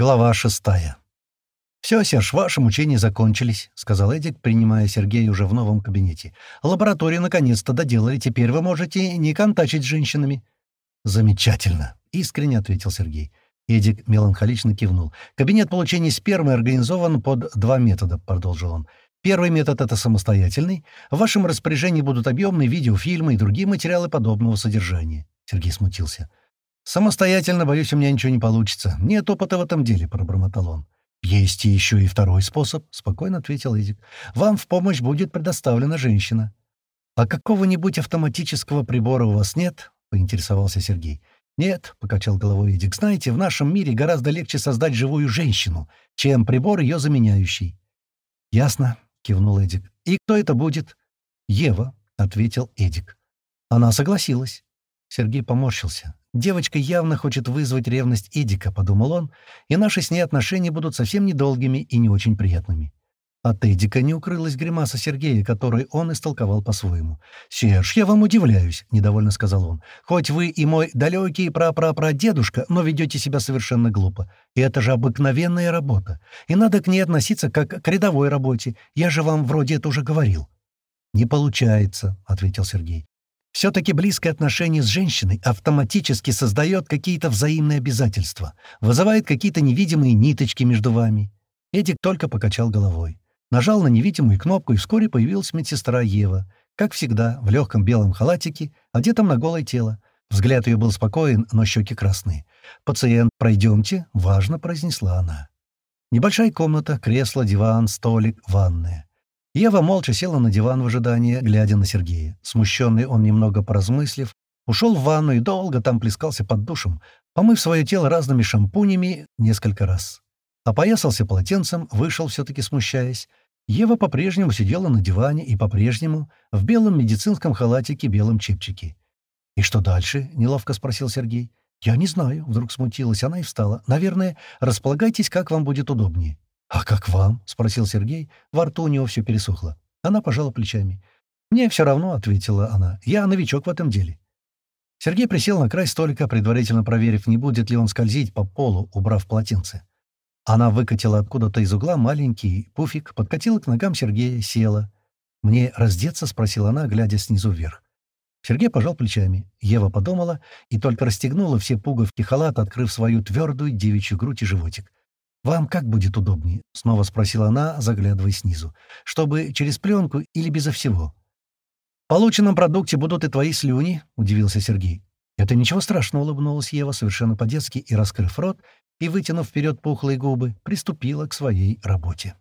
Глава шестая. «Все, Серж, ваши мучения закончились», — сказал Эдик, принимая Сергея уже в новом кабинете. «Лабораторию наконец-то доделали, теперь вы можете не контачить с женщинами». «Замечательно», — искренне ответил Сергей. Эдик меланхолично кивнул. «Кабинет получения спермы организован под два метода», — продолжил он. «Первый метод — это самостоятельный. В вашем распоряжении будут объемные видеофильмы и другие материалы подобного содержания». Сергей смутился. «Самостоятельно, боюсь, у меня ничего не получится. Нет опыта в этом деле», — пробормотал он. «Есть еще и второй способ», — спокойно ответил Эдик. «Вам в помощь будет предоставлена женщина». «А какого-нибудь автоматического прибора у вас нет?» — поинтересовался Сергей. «Нет», — покачал головой Эдик. «Знаете, в нашем мире гораздо легче создать живую женщину, чем прибор ее заменяющий». «Ясно», — кивнул Эдик. «И кто это будет?» «Ева», — ответил Эдик. Она согласилась. Сергей поморщился. «Девочка явно хочет вызвать ревность Эдика», — подумал он, «и наши с ней отношения будут совсем недолгими и не очень приятными». От Эдика не укрылась гримаса Сергея, которую он истолковал по-своему. «Серж, я вам удивляюсь», — недовольно сказал он. «Хоть вы и мой далекий прапрапрадедушка, но ведете себя совершенно глупо. И это же обыкновенная работа. И надо к ней относиться как к рядовой работе. Я же вам вроде это уже говорил». «Не получается», — ответил Сергей. Все-таки близкое отношение с женщиной автоматически создает какие-то взаимные обязательства, вызывает какие-то невидимые ниточки между вами. Эдик только покачал головой. Нажал на невидимую кнопку, и вскоре появилась медсестра Ева, как всегда, в легком белом халатике, одетом на голое тело. Взгляд ее был спокоен, но щеки красные. «Пациент, пройдемте», — важно произнесла она. Небольшая комната, кресло, диван, столик, ванная. Ева молча села на диван в ожидании, глядя на Сергея. Смущенный он, немного поразмыслив, ушел в ванну и долго там плескался под душем, помыв свое тело разными шампунями несколько раз. Опоясался полотенцем, вышел, все-таки смущаясь. Ева по-прежнему сидела на диване и по-прежнему в белом медицинском халатике, белом чепчике. «И что дальше?» — неловко спросил Сергей. «Я не знаю», — вдруг смутилась она и встала. «Наверное, располагайтесь, как вам будет удобнее». «А как вам?» — спросил Сергей. Во рту у него все пересохло. Она пожала плечами. «Мне все равно», — ответила она. «Я новичок в этом деле». Сергей присел на край столика, предварительно проверив, не будет ли он скользить по полу, убрав полотенце. Она выкатила откуда-то из угла маленький пуфик, подкатила к ногам Сергея, села. «Мне раздеться?» — спросила она, глядя снизу вверх. Сергей пожал плечами. Ева подумала и только расстегнула все пуговки халата, открыв свою твердую девичью грудь и животик. «Вам как будет удобнее?» — снова спросила она, заглядывая снизу. «Чтобы через пленку или безо всего?» «В полученном продукте будут и твои слюни», — удивился Сергей. «Это ничего страшного», — улыбнулась Ева совершенно по-детски и, раскрыв рот и вытянув вперед пухлые губы, приступила к своей работе.